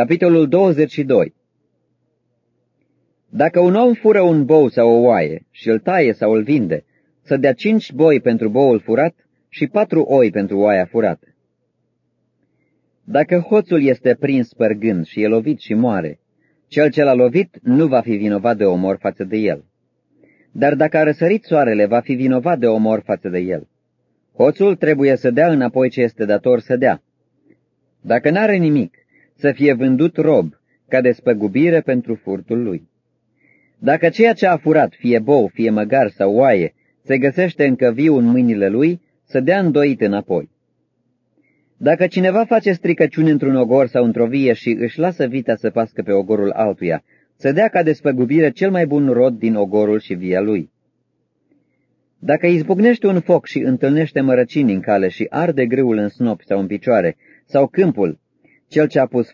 Capitolul 22 Dacă un om fură un bou sau o oaie și îl taie sau îl vinde, să dea cinci boi pentru boul furat și patru oi pentru oaia furată. Dacă hoțul este prins părgând și e lovit și moare, cel ce l-a lovit nu va fi vinovat de omor față de el. Dar dacă a răsărit soarele, va fi vinovat de omor față de el. Hoțul trebuie să dea înapoi ce este dator să dea. Dacă n-are nimic, să fie vândut rob, ca despăgubire pentru furtul lui. Dacă ceea ce a furat, fie bou, fie măgar sau oaie, se găsește încă viu în mâinile lui, să dea îndoit înapoi. Dacă cineva face stricăciuni într-un ogor sau într-o vie și își lasă vita să pască pe ogorul altuia, să dea ca despăgubire cel mai bun rod din ogorul și via lui. Dacă izbucnește un foc și întâlnește mărăcini în cale și arde grâul în snopi sau în picioare, sau câmpul, cel ce a pus